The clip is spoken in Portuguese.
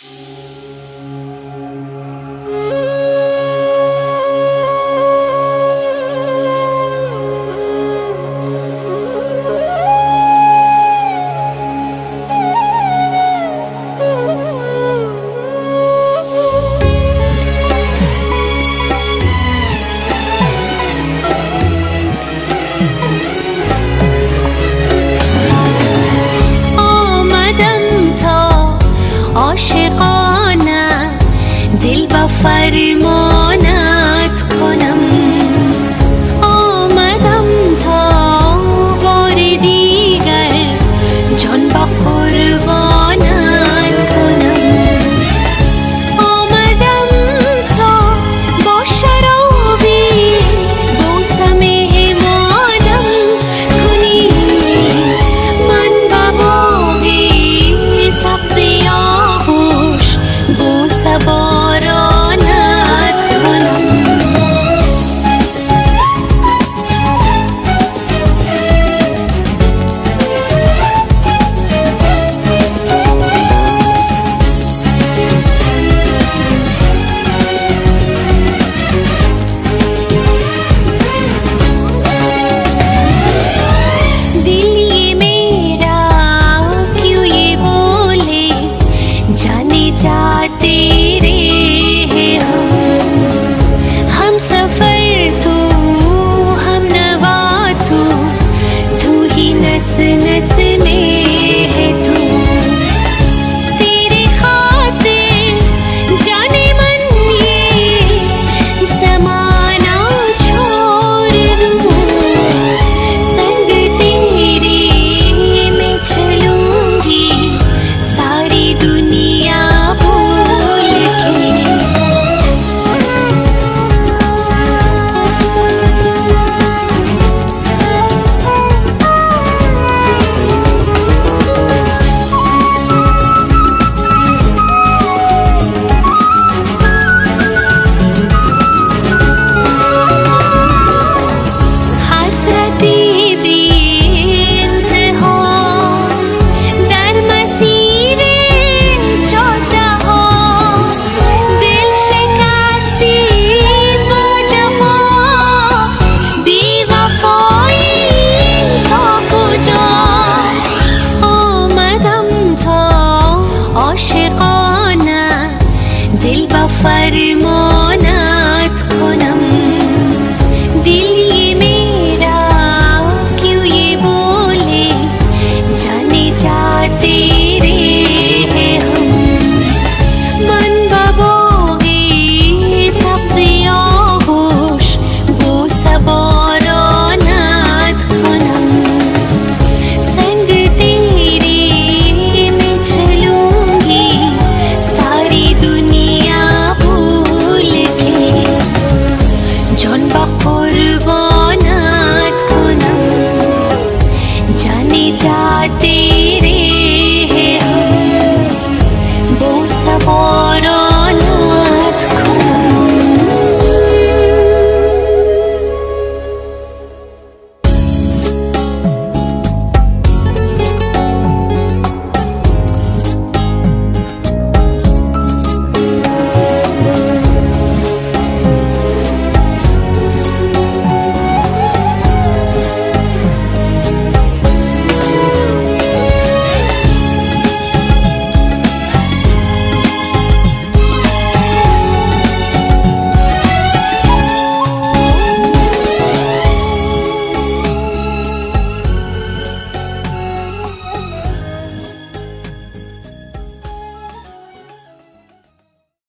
Yeah. Baffarimona